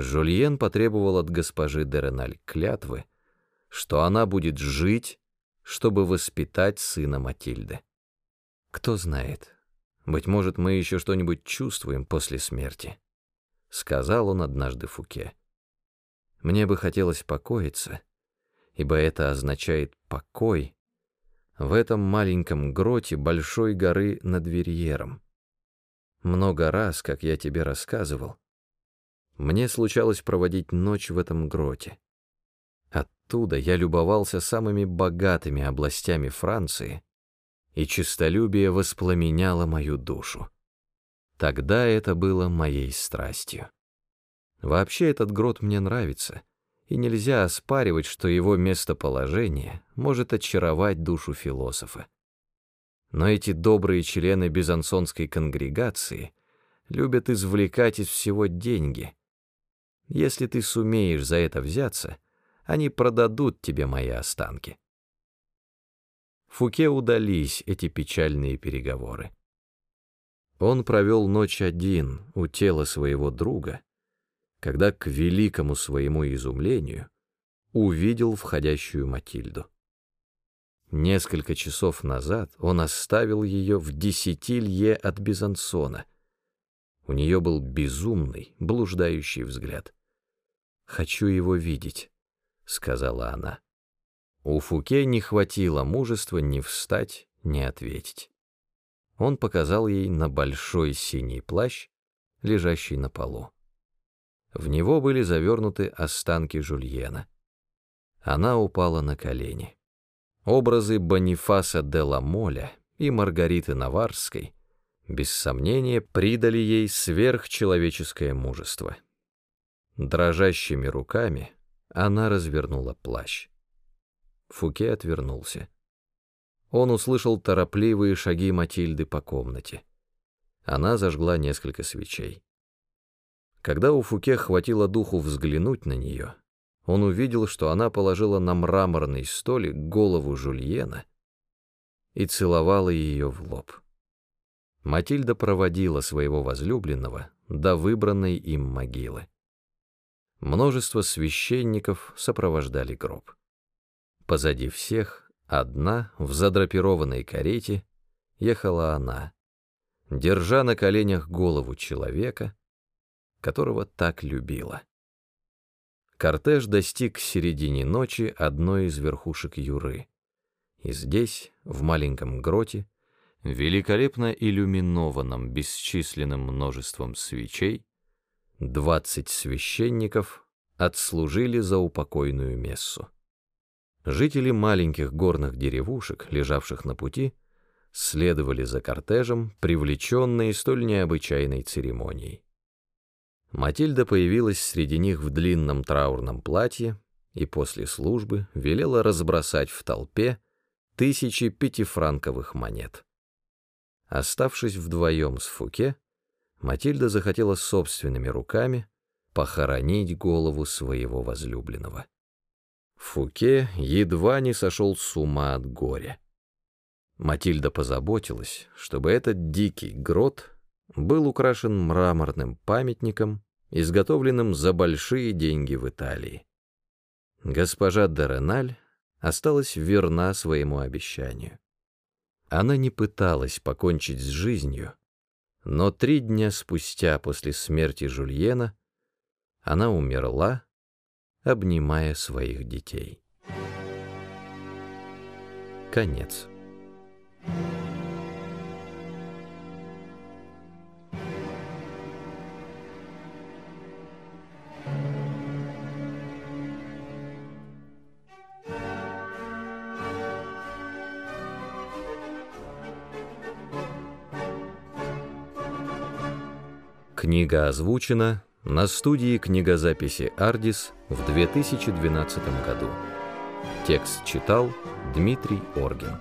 Жульен потребовал от госпожи Дереналь клятвы, что она будет жить, чтобы воспитать сына Матильды. Кто знает, быть может, мы еще что-нибудь чувствуем после смерти, — сказал он однажды Фуке. Мне бы хотелось покоиться, ибо это означает покой в этом маленьком гроте большой горы над Верьером. Много раз, как я тебе рассказывал, мне случалось проводить ночь в этом гроте. Оттуда я любовался самыми богатыми областями Франции, и честолюбие воспламеняло мою душу. Тогда это было моей страстью. Вообще этот грот мне нравится, и нельзя оспаривать, что его местоположение может очаровать душу философа. Но эти добрые члены Безансонской конгрегации любят извлекать из всего деньги. Если ты сумеешь за это взяться, они продадут тебе мои останки. Фуке удались эти печальные переговоры. Он провел ночь один у тела своего друга, когда, к великому своему изумлению, увидел входящую Матильду. Несколько часов назад он оставил ее в десяти лье от Безансона. У нее был безумный, блуждающий взгляд. «Хочу его видеть», — сказала она. У Фуке не хватило мужества ни встать, ни ответить. Он показал ей на большой синий плащ, лежащий на полу. В него были завернуты останки Жульена. Она упала на колени. Образы Бонифаса де ла Моля и Маргариты Наварской без сомнения придали ей сверхчеловеческое мужество. Дрожащими руками она развернула плащ. Фуке отвернулся. Он услышал торопливые шаги Матильды по комнате. Она зажгла несколько свечей. Когда у Фуке хватило духу взглянуть на нее, он увидел, что она положила на мраморный столик голову Жульена и целовала ее в лоб. Матильда проводила своего возлюбленного до выбранной им могилы. Множество священников сопровождали гроб. Позади всех, одна, в задрапированной карете, ехала она, держа на коленях голову человека, которого так любила. Кортеж достиг середине ночи одной из верхушек Юры. И здесь, в маленьком гроте, великолепно иллюминованном бесчисленным множеством свечей, двадцать священников отслужили за упокойную мессу. Жители маленьких горных деревушек, лежавших на пути, следовали за кортежем, привлеченные столь необычайной церемонией. Матильда появилась среди них в длинном траурном платье и после службы велела разбросать в толпе тысячи пятифранковых монет. Оставшись вдвоем с Фуке, Матильда захотела собственными руками похоронить голову своего возлюбленного. Фуке едва не сошел с ума от горя. Матильда позаботилась, чтобы этот дикий грот был украшен мраморным памятником, изготовленным за большие деньги в Италии. Госпожа Дереналь осталась верна своему обещанию. Она не пыталась покончить с жизнью, но три дня спустя после смерти Жульена она умерла, обнимая своих детей. Конец. Книга озвучена на студии книгозаписи «Ардис» в 2012 году. Текст читал Дмитрий Оргин.